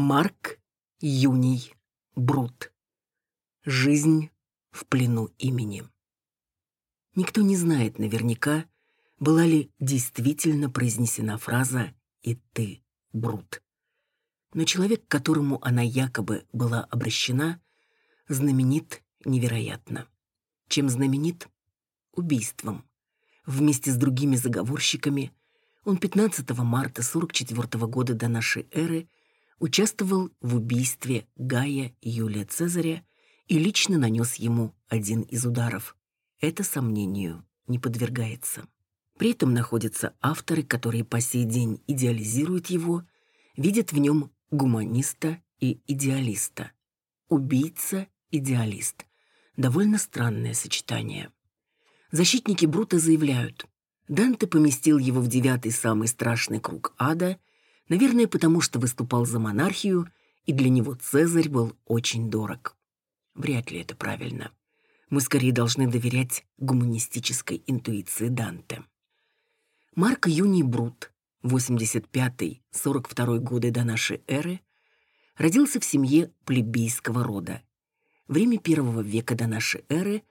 Марк Юний Брут. Жизнь в плену имени. Никто не знает наверняка, была ли действительно произнесена фраза «И ты, Брут». Но человек, к которому она якобы была обращена, знаменит невероятно. Чем знаменит? Убийством. Вместе с другими заговорщиками он 15 марта 44 года до нашей эры участвовал в убийстве Гая Юлия Цезаря и лично нанес ему один из ударов. Это сомнению не подвергается. При этом находятся авторы, которые по сей день идеализируют его, видят в нем гуманиста и идеалиста. Убийца-идеалист. Довольно странное сочетание. Защитники Брута заявляют, Данте поместил его в девятый самый страшный круг ада, наверное, потому что выступал за монархию, и для него Цезарь был очень дорог. Вряд ли это правильно. Мы скорее должны доверять гуманистической интуиции Данте. Марк Юний Брут, 85-42 годы до нашей эры, родился в семье плебейского рода. Время первого века до нашей эры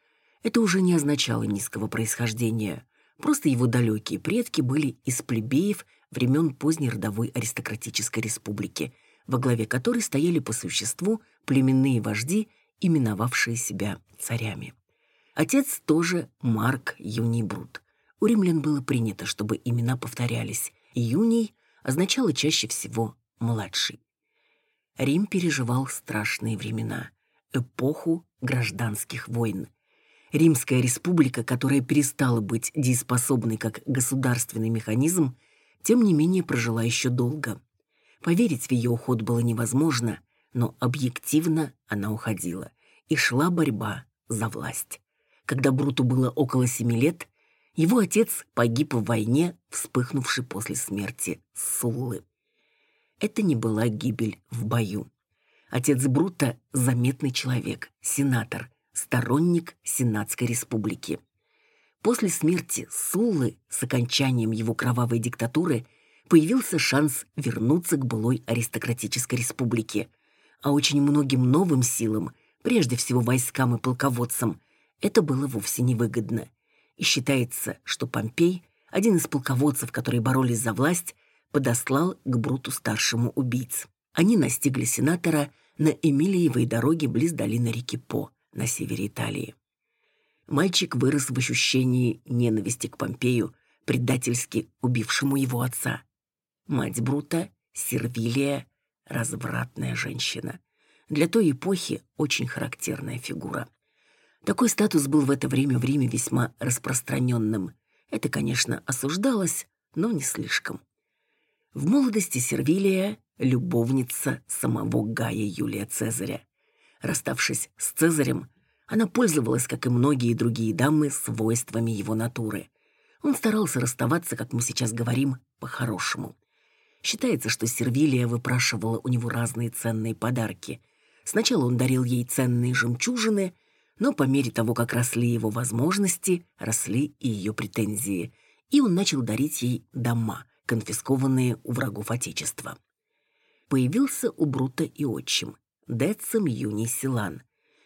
это уже не означало низкого происхождения, просто его далекие предки были из плебеев времен поздней родовой аристократической республики, во главе которой стояли по существу племенные вожди, именовавшие себя царями. Отец тоже Марк Юний Брут. У римлян было принято, чтобы имена повторялись. Юний означало чаще всего «младший». Рим переживал страшные времена, эпоху гражданских войн. Римская республика, которая перестала быть дееспособной как государственный механизм, тем не менее прожила еще долго. Поверить в ее уход было невозможно, но объективно она уходила, и шла борьба за власть. Когда Бруту было около семи лет, его отец погиб в войне, вспыхнувшей после смерти Суллы. Это не была гибель в бою. Отец Брута – заметный человек, сенатор, сторонник Сенатской республики. После смерти Суллы с окончанием его кровавой диктатуры появился шанс вернуться к былой аристократической республике, а очень многим новым силам, прежде всего войскам и полководцам, это было вовсе невыгодно. И считается, что Помпей, один из полководцев, которые боролись за власть, подослал к Бруту-старшему убийц. Они настигли сенатора на Эмилиевой дороге близ долины реки По на севере Италии. Мальчик вырос в ощущении ненависти к Помпею, предательски убившему его отца. Мать Брута — Сервилия, развратная женщина. Для той эпохи очень характерная фигура. Такой статус был в это время в Риме весьма распространенным. Это, конечно, осуждалось, но не слишком. В молодости Сервилия — любовница самого Гая Юлия Цезаря. Расставшись с Цезарем, она пользовалась, как и многие другие дамы, свойствами его натуры. Он старался расставаться, как мы сейчас говорим, по-хорошему. Считается, что Сервилия выпрашивала у него разные ценные подарки. Сначала он дарил ей ценные жемчужины, но по мере того, как росли его возможности, росли и ее претензии, и он начал дарить ей дома, конфискованные у врагов Отечества. Появился у Брута и отчим, Децим Юний Силан,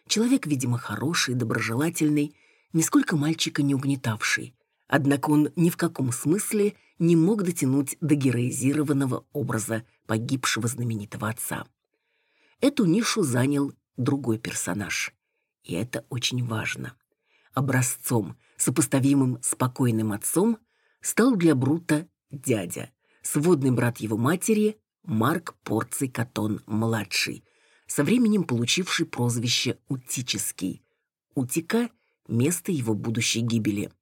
Человек, видимо, хороший, доброжелательный, нисколько мальчика не угнетавший. Однако он ни в каком смысле не мог дотянуть до героизированного образа погибшего знаменитого отца. Эту нишу занял другой персонаж. И это очень важно. Образцом, сопоставимым с покойным отцом, стал для Брута дядя, сводный брат его матери Марк Порций Катон-младший, со временем получивший прозвище Утический. Утика – место его будущей гибели.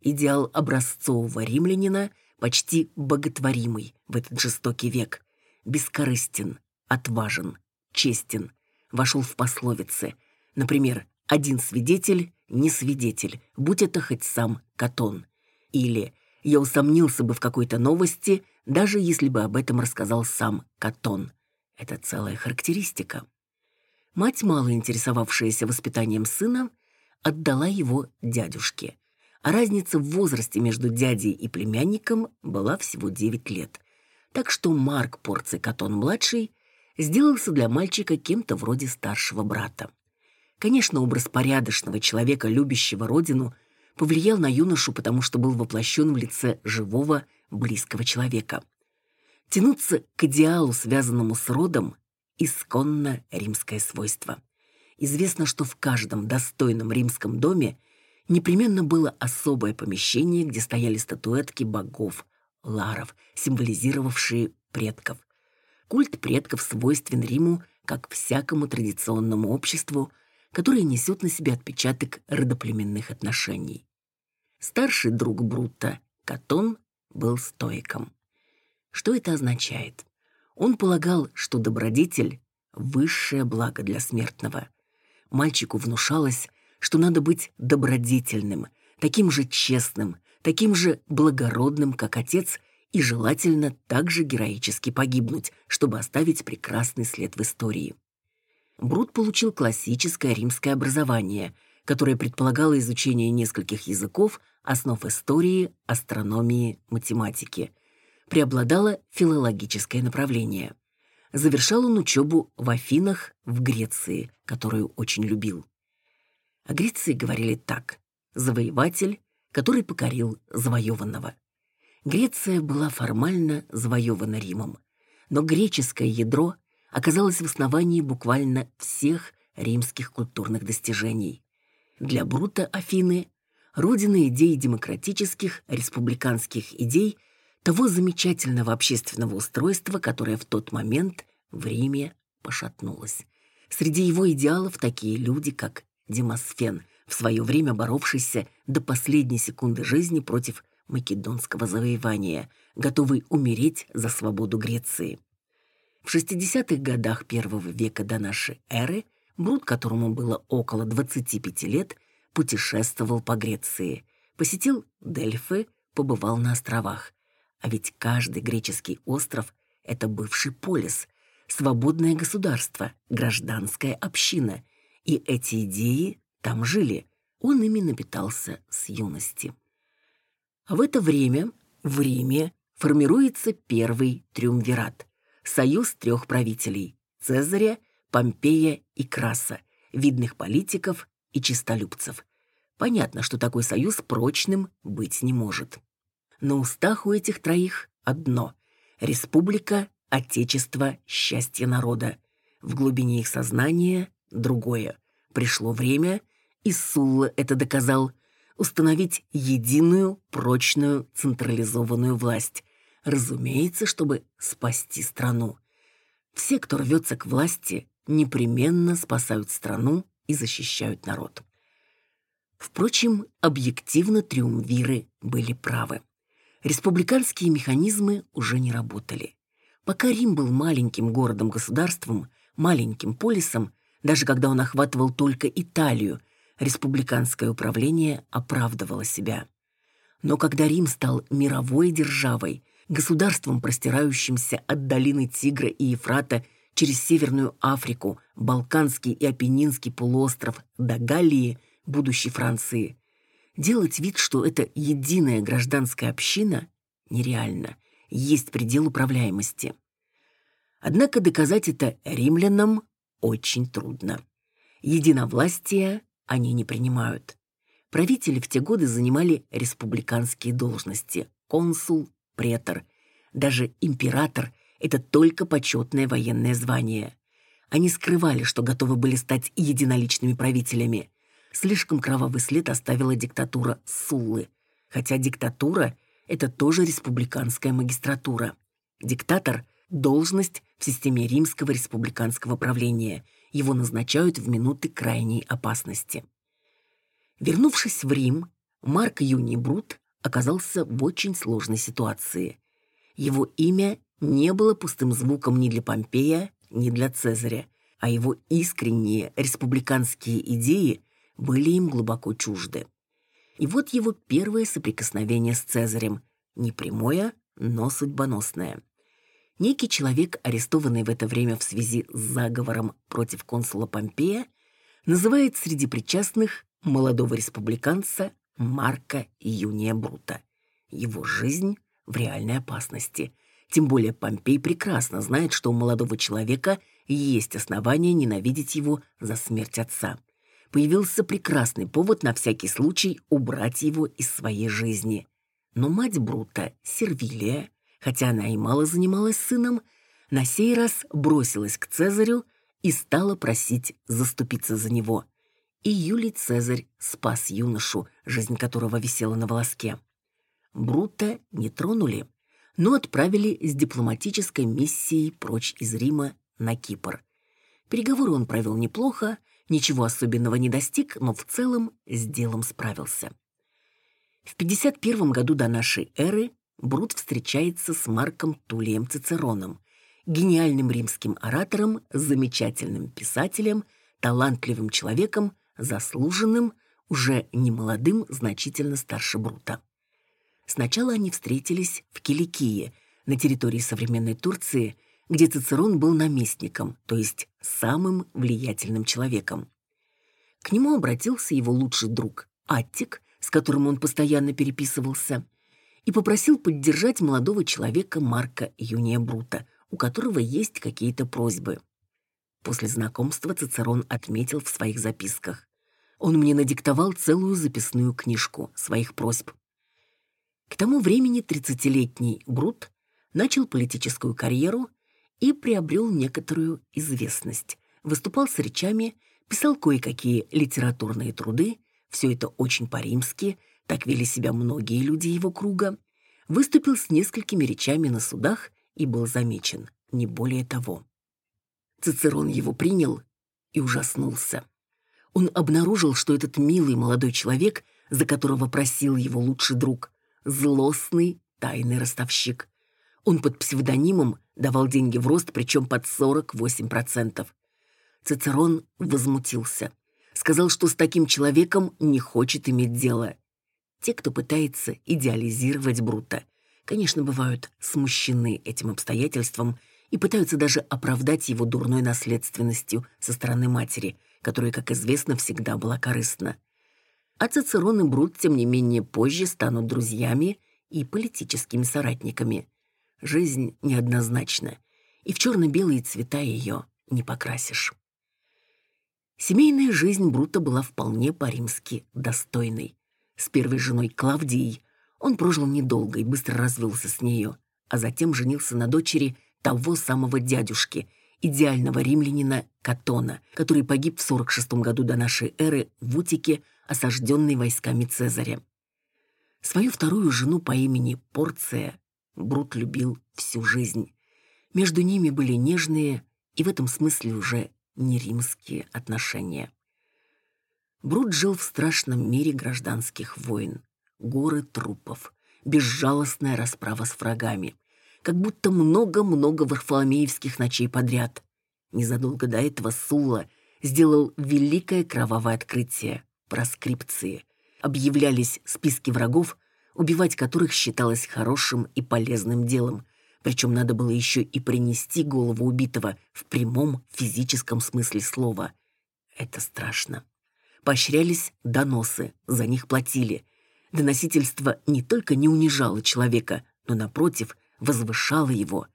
Идеал образцового римлянина почти боготворимый в этот жестокий век. Бескорыстен, отважен, честен. Вошел в пословицы. Например, «один свидетель, не свидетель, будь это хоть сам Катон». Или «я усомнился бы в какой-то новости, даже если бы об этом рассказал сам Катон». Это целая характеристика. Мать, мало интересовавшаяся воспитанием сына, отдала его дядюшке. А разница в возрасте между дядей и племянником была всего 9 лет. Так что Марк Порцикатон-младший сделался для мальчика кем-то вроде старшего брата. Конечно, образ порядочного человека, любящего родину, повлиял на юношу, потому что был воплощен в лице живого, близкого человека. Тянуться к идеалу, связанному с родом, исконно римское свойство. Известно, что в каждом достойном римском доме непременно было особое помещение, где стояли статуэтки богов, ларов, символизировавшие предков. Культ предков свойствен Риму, как всякому традиционному обществу, которое несет на себе отпечаток родоплеменных отношений. Старший друг Брутта, Катон, был стоиком. Что это означает? Он полагал, что добродетель — высшее благо для смертного. Мальчику внушалось, что надо быть добродетельным, таким же честным, таким же благородным, как отец, и желательно также героически погибнуть, чтобы оставить прекрасный след в истории. Брут получил классическое римское образование, которое предполагало изучение нескольких языков, основ истории, астрономии, математики. Преобладало филологическое направление. Завершал он учебу в Афинах, в Греции, которую очень любил. О Греции говорили так. Завоеватель, который покорил завоеванного. Греция была формально завоевана Римом, но греческое ядро оказалось в основании буквально всех римских культурных достижений. Для Брута Афины – родина идей демократических, республиканских идей того замечательного общественного устройства, которое в тот момент в Риме пошатнулось. Среди его идеалов такие люди, как Демосфен, в свое время боровшийся до последней секунды жизни против македонского завоевания, готовый умереть за свободу Греции. В 60-х годах первого века до нашей эры Брут, которому было около 25 лет, путешествовал по Греции, посетил Дельфы, побывал на островах. А ведь каждый греческий остров — это бывший полис, свободное государство, гражданская община. И эти идеи там жили. Он ими напитался с юности. А в это время в Риме формируется первый триумвират – союз трех правителей – Цезаря, Помпея и Краса, видных политиков и чистолюбцев. Понятно, что такой союз прочным быть не может. На устах у этих троих одно – республика, отечество, счастье народа. В глубине их сознания – другое. Пришло время, и Сулла это доказал, установить единую, прочную, централизованную власть. Разумеется, чтобы спасти страну. Все, кто рвется к власти, непременно спасают страну и защищают народ. Впрочем, объективно триумвиры были правы. Республиканские механизмы уже не работали. Пока Рим был маленьким городом-государством, маленьким полисом, даже когда он охватывал только Италию, республиканское управление оправдывало себя. Но когда Рим стал мировой державой, государством, простирающимся от долины Тигра и Ефрата через Северную Африку, Балканский и Апеннинский полуостров до Галлии, будущей Франции, делать вид, что это единая гражданская община, нереально, есть предел управляемости. Однако доказать это римлянам очень трудно. Единовластие они не принимают. Правители в те годы занимали республиканские должности – консул, претор. Даже император – это только почетное военное звание. Они скрывали, что готовы были стать единоличными правителями. Слишком кровавый след оставила диктатура Суллы. Хотя диктатура – это тоже республиканская магистратура. Диктатор – должность в системе римского республиканского правления – его назначают в минуты крайней опасности. Вернувшись в Рим, Марк Юний Брут оказался в очень сложной ситуации. Его имя не было пустым звуком ни для Помпея, ни для Цезаря, а его искренние республиканские идеи были им глубоко чужды. И вот его первое соприкосновение с Цезарем, не прямое, но судьбоносное. Некий человек, арестованный в это время в связи с заговором против консула Помпея, называет среди причастных молодого республиканца Марка Юния Брута. Его жизнь в реальной опасности. Тем более Помпей прекрасно знает, что у молодого человека есть основания ненавидеть его за смерть отца. Появился прекрасный повод на всякий случай убрать его из своей жизни. Но мать Брута, Сервилия, хотя она и мало занималась сыном, на сей раз бросилась к Цезарю и стала просить заступиться за него. И Юлий Цезарь спас юношу, жизнь которого висела на волоске. Брута не тронули, но отправили с дипломатической миссией прочь из Рима на Кипр. Переговоры он провел неплохо, ничего особенного не достиг, но в целом с делом справился. В 51 году до нашей эры Брут встречается с Марком Тулием Цицероном, гениальным римским оратором, замечательным писателем, талантливым человеком, заслуженным, уже не молодым, значительно старше Брута. Сначала они встретились в Киликии, на территории современной Турции, где Цицерон был наместником, то есть самым влиятельным человеком. К нему обратился его лучший друг Аттик, с которым он постоянно переписывался, и попросил поддержать молодого человека Марка Юния Брута, у которого есть какие-то просьбы. После знакомства Цицерон отметил в своих записках. Он мне надиктовал целую записную книжку своих просьб. К тому времени 30-летний Брут начал политическую карьеру и приобрел некоторую известность. Выступал с речами, писал кое-какие литературные труды, все это очень по-римски, так вели себя многие люди его круга, выступил с несколькими речами на судах и был замечен, не более того. Цицерон его принял и ужаснулся. Он обнаружил, что этот милый молодой человек, за которого просил его лучший друг, злостный тайный ростовщик. Он под псевдонимом давал деньги в рост, причем под 48%. Цицерон возмутился. Сказал, что с таким человеком не хочет иметь дело. Те, кто пытается идеализировать Брута, конечно, бывают смущены этим обстоятельством и пытаются даже оправдать его дурной наследственностью со стороны матери, которая, как известно, всегда была корыстна а Цицерон и Брут, тем не менее, позже станут друзьями и политическими соратниками. Жизнь неоднозначна, и в черно-белые цвета ее не покрасишь. Семейная жизнь Брута была вполне по-римски достойной. С первой женой Клавдией он прожил недолго и быстро развелся с нею, а затем женился на дочери того самого дядюшки, идеального римлянина Катона, который погиб в 46 году до нашей эры в Утике осажденный войсками Цезаря. Свою вторую жену по имени Порция Брут любил всю жизнь. Между ними были нежные и в этом смысле уже не римские отношения. Брут жил в страшном мире гражданских войн. Горы трупов, безжалостная расправа с врагами. Как будто много-много варфоломеевских ночей подряд. Незадолго до этого Сула сделал великое кровавое открытие проскрипции. Объявлялись списки врагов, убивать которых считалось хорошим и полезным делом. Причем надо было еще и принести голову убитого в прямом физическом смысле слова. Это страшно. Поощрялись доносы, за них платили. Доносительство не только не унижало человека, но, напротив, возвышало его.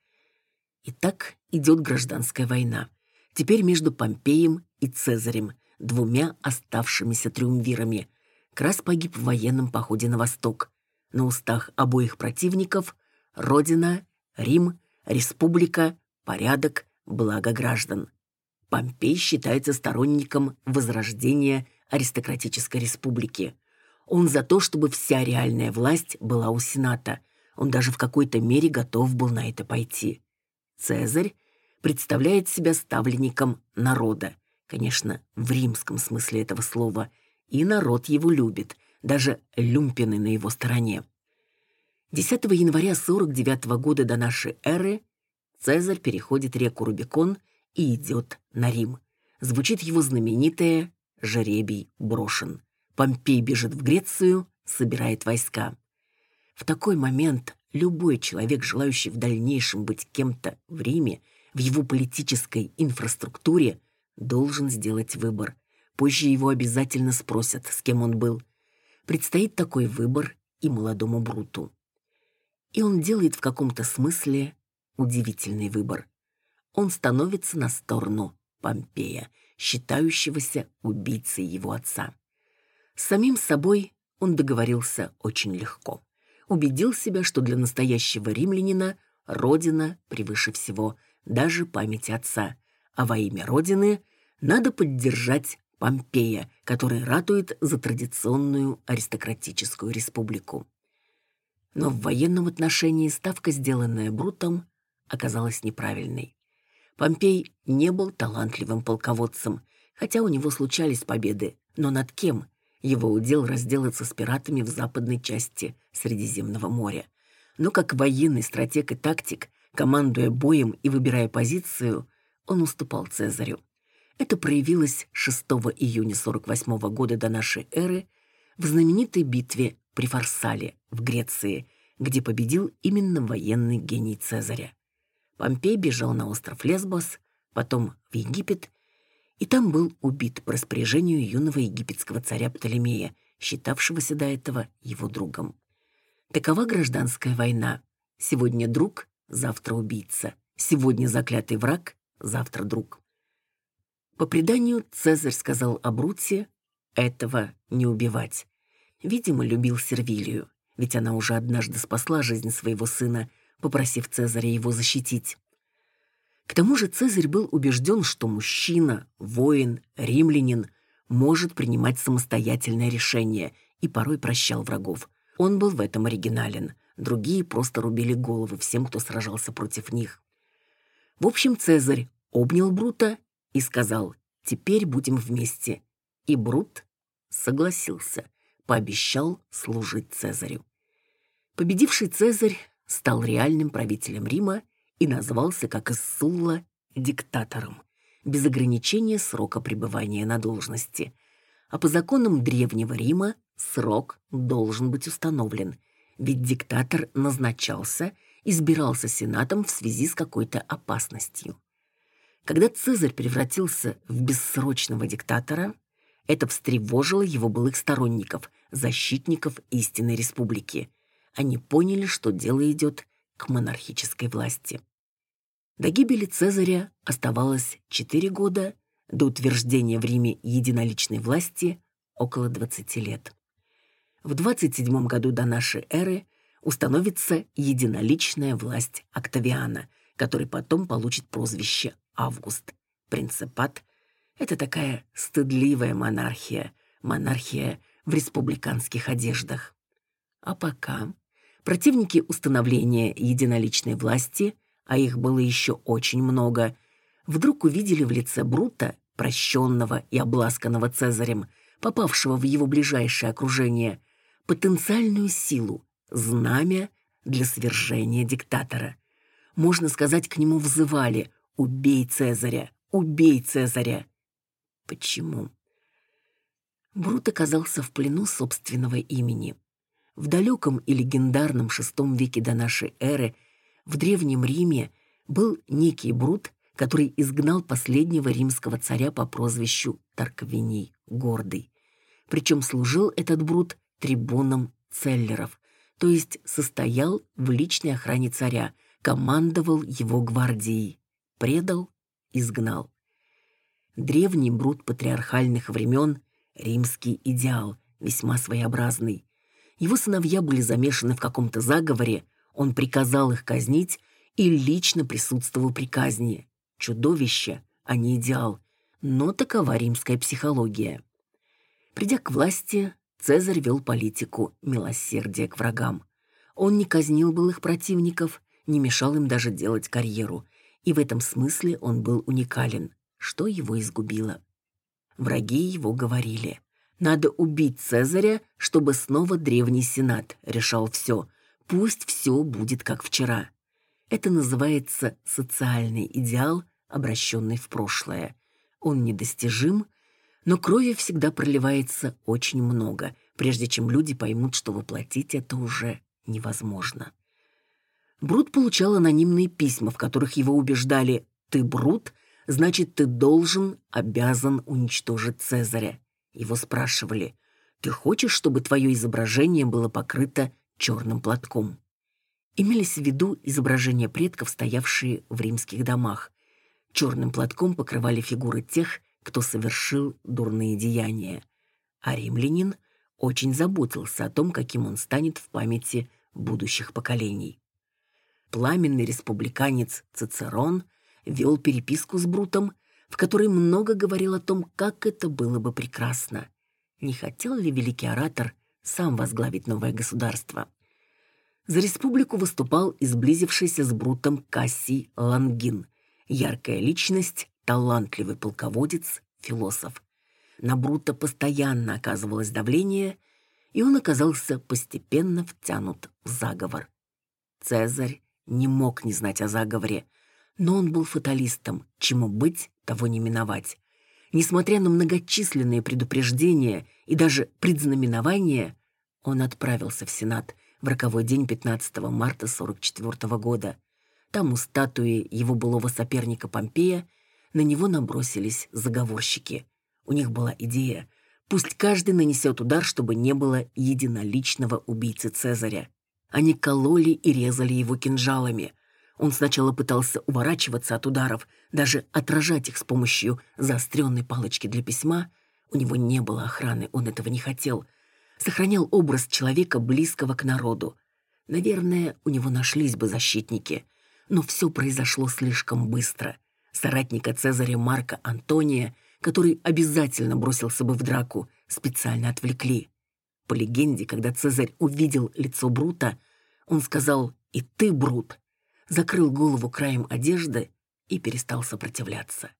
И так идет гражданская война. Теперь между Помпеем и Цезарем – двумя оставшимися триумвирами. Крас погиб в военном походе на восток. На устах обоих противников – Родина, Рим, Республика, порядок, благо граждан. Помпей считается сторонником возрождения аристократической республики. Он за то, чтобы вся реальная власть была у Сената. Он даже в какой-то мере готов был на это пойти. Цезарь представляет себя ставленником народа конечно, в римском смысле этого слова, и народ его любит, даже люмпины на его стороне. 10 января 49 года до нашей эры Цезарь переходит реку Рубикон и идет на Рим. Звучит его знаменитое «Жеребий брошен». Помпей бежит в Грецию, собирает войска. В такой момент любой человек, желающий в дальнейшем быть кем-то в Риме, в его политической инфраструктуре, должен сделать выбор. Позже его обязательно спросят, с кем он был. Предстоит такой выбор и молодому Бруту. И он делает в каком-то смысле удивительный выбор. Он становится на сторону Помпея, считающегося убийцей его отца. С самим собой он договорился очень легко. Убедил себя, что для настоящего римлянина родина превыше всего, даже память отца, а во имя родины надо поддержать Помпея, который ратует за традиционную аристократическую республику. Но в военном отношении ставка, сделанная Брутом, оказалась неправильной. Помпей не был талантливым полководцем, хотя у него случались победы, но над кем? Его удел разделаться с пиратами в западной части Средиземного моря. Но как военный стратег и тактик, командуя боем и выбирая позицию, он уступал Цезарю. Это проявилось 6 июня 48 года до нашей эры в знаменитой битве при Фарсале в Греции, где победил именно военный гений Цезаря. Помпей бежал на остров Лесбос, потом в Египет, и там был убит по распоряжению юного египетского царя Птолемея, считавшегося до этого его другом. Такова гражданская война. Сегодня друг, завтра убийца. Сегодня заклятый враг, завтра друг. По преданию Цезарь сказал Бруте этого не убивать. Видимо, любил Сервилию, ведь она уже однажды спасла жизнь своего сына, попросив Цезаря его защитить. К тому же Цезарь был убежден, что мужчина, воин, римлянин может принимать самостоятельное решение и порой прощал врагов. Он был в этом оригинален. Другие просто рубили головы всем, кто сражался против них. В общем, Цезарь обнял Брута и сказал «Теперь будем вместе». И Брут согласился, пообещал служить Цезарю. Победивший Цезарь стал реальным правителем Рима и назвался, как и Сулла, диктатором, без ограничения срока пребывания на должности. А по законам Древнего Рима срок должен быть установлен, ведь диктатор назначался, избирался сенатом в связи с какой-то опасностью. Когда Цезарь превратился в бессрочного диктатора, это встревожило его былых сторонников, защитников истинной республики. Они поняли, что дело идет к монархической власти. До гибели Цезаря оставалось 4 года, до утверждения в Риме единоличной власти около 20 лет. В 27 году до нашей эры установится единоличная власть Октавиана, который потом получит прозвище Август. Принципат — это такая стыдливая монархия, монархия в республиканских одеждах. А пока Противники установления единоличной власти, а их было еще очень много, вдруг увидели в лице Брута, прощенного и обласканного Цезарем, попавшего в его ближайшее окружение, потенциальную силу, знамя для свержения диктатора. Можно сказать, к нему взывали «Убей Цезаря! Убей Цезаря!» Почему? Брут оказался в плену собственного имени. В далеком и легендарном VI веке до нашей эры в Древнем Риме был некий Брут, который изгнал последнего римского царя по прозвищу Тарквиний, Гордый. Причем служил этот Брут трибуном целлеров, то есть состоял в личной охране царя, командовал его гвардией, предал, изгнал. Древний Брут патриархальных времен – римский идеал, весьма своеобразный. Его сыновья были замешаны в каком-то заговоре, он приказал их казнить и лично присутствовал при казни. Чудовище, а не идеал. Но такова римская психология. Придя к власти, Цезарь вел политику милосердия к врагам. Он не казнил былых противников, не мешал им даже делать карьеру, и в этом смысле он был уникален, что его изгубило. Враги его говорили. Надо убить Цезаря, чтобы снова древний сенат решал все. Пусть все будет как вчера. Это называется социальный идеал, обращенный в прошлое. Он недостижим, но крови всегда проливается очень много, прежде чем люди поймут, что воплотить это уже невозможно. Брут получал анонимные письма, в которых его убеждали «ты Брут, значит, ты должен, обязан уничтожить Цезаря». Его спрашивали, «Ты хочешь, чтобы твое изображение было покрыто черным платком?» Имелись в виду изображения предков, стоявшие в римских домах. Черным платком покрывали фигуры тех, кто совершил дурные деяния. А римлянин очень заботился о том, каким он станет в памяти будущих поколений. Пламенный республиканец Цицерон вел переписку с Брутом, в которой много говорил о том, как это было бы прекрасно. Не хотел ли великий оратор сам возглавить новое государство? За республику выступал изблизившийся с Брутом Кассий Лангин, яркая личность, талантливый полководец, философ. На Брута постоянно оказывалось давление, и он оказался постепенно втянут в заговор. Цезарь не мог не знать о заговоре, но он был фаталистом, чему быть, того не миновать. Несмотря на многочисленные предупреждения и даже предзнаменования, он отправился в Сенат в роковой день 15 марта 44 года. Там у статуи его былого соперника Помпея на него набросились заговорщики. У них была идея, пусть каждый нанесет удар, чтобы не было единоличного убийцы Цезаря. Они кололи и резали его кинжалами. Он сначала пытался уворачиваться от ударов, даже отражать их с помощью заостренной палочки для письма. У него не было охраны, он этого не хотел. Сохранял образ человека, близкого к народу. Наверное, у него нашлись бы защитники. Но все произошло слишком быстро. Соратника Цезаря Марка Антония, который обязательно бросился бы в драку, специально отвлекли. По легенде, когда Цезарь увидел лицо Брута, он сказал «И ты, Брут!», закрыл голову краем одежды и перестал сопротивляться.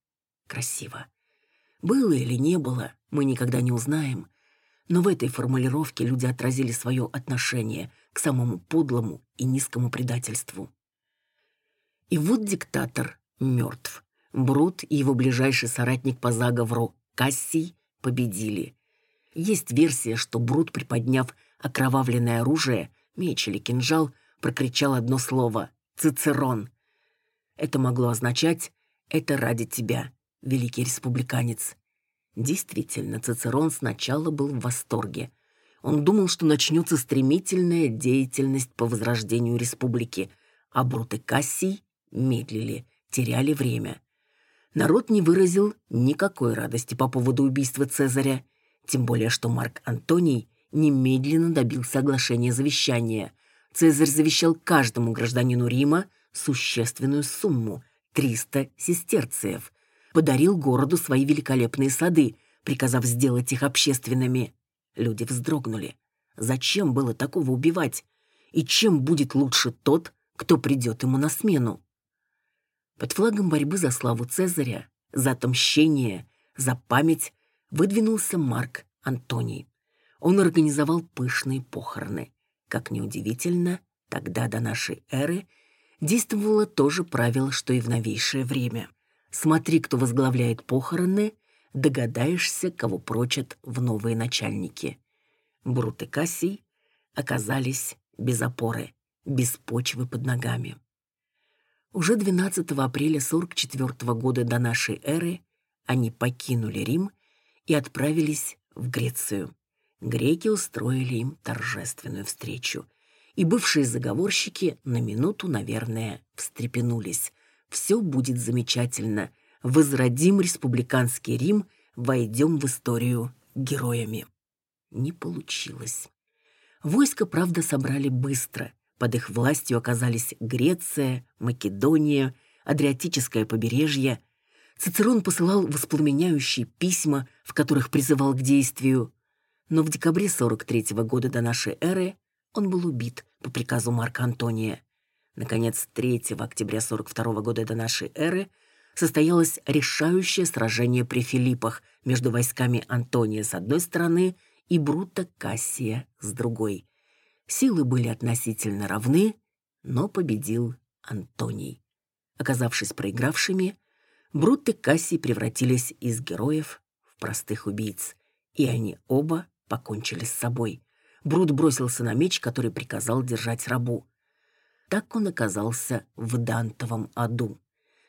Красиво. Было или не было, мы никогда не узнаем, но в этой формулировке люди отразили свое отношение к самому подлому и низкому предательству. И вот диктатор мертв. Брут и его ближайший соратник по заговору Кассий победили. Есть версия, что Брут, приподняв окровавленное оружие, меч или кинжал, прокричал одно слово «Цицерон». Это могло означать «это ради тебя, великий республиканец». Действительно, Цицерон сначала был в восторге. Он думал, что начнется стремительная деятельность по возрождению республики, а Брут и Кассий медлили, теряли время. Народ не выразил никакой радости по поводу убийства Цезаря, тем более что Марк Антоний немедленно добился соглашения завещания. Цезарь завещал каждому гражданину Рима существенную сумму – 300 сестерциев. Подарил городу свои великолепные сады, приказав сделать их общественными. Люди вздрогнули. Зачем было такого убивать? И чем будет лучше тот, кто придет ему на смену? Под флагом борьбы за славу Цезаря, за отмщение, за память выдвинулся Марк Антоний. Он организовал пышные похороны. Как неудивительно, тогда до нашей эры действовало то же правило, что и в новейшее время. Смотри, кто возглавляет похороны, догадаешься, кого прочат в новые начальники. Брут и Кассий оказались без опоры, без почвы под ногами. Уже 12 апреля 44 года до нашей эры они покинули Рим и отправились в Грецию. Греки устроили им торжественную встречу. И бывшие заговорщики на минуту, наверное, встрепенулись. Все будет замечательно. Возродим республиканский Рим, войдем в историю героями. Не получилось. Войско, правда, собрали быстро. Под их властью оказались Греция, Македония, Адриатическое побережье. Цицерон посылал воспламеняющие письма, в которых призывал к действию но в декабре 43 -го года до нашей эры он был убит по приказу Марка Антония. Наконец, 3 октября 42 -го года до нашей эры состоялось решающее сражение при Филиппах между войсками Антония с одной стороны и Брута Кассия с другой. Силы были относительно равны, но победил Антоний. Оказавшись проигравшими, Брут и Кассий превратились из героев в простых убийц, и они оба покончили с собой. Брут бросился на меч, который приказал держать рабу. Так он оказался в Дантовом аду.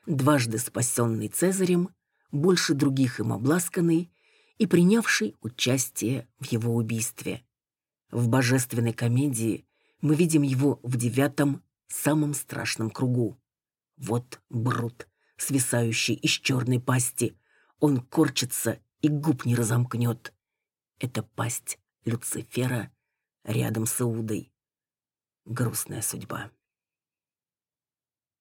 Дважды спасенный Цезарем, больше других им обласканный и принявший участие в его убийстве. В божественной комедии мы видим его в девятом самом страшном кругу. Вот Брут, свисающий из черной пасти. Он корчится и губ не разомкнет. Это пасть Люцифера рядом с Иудой. Грустная судьба.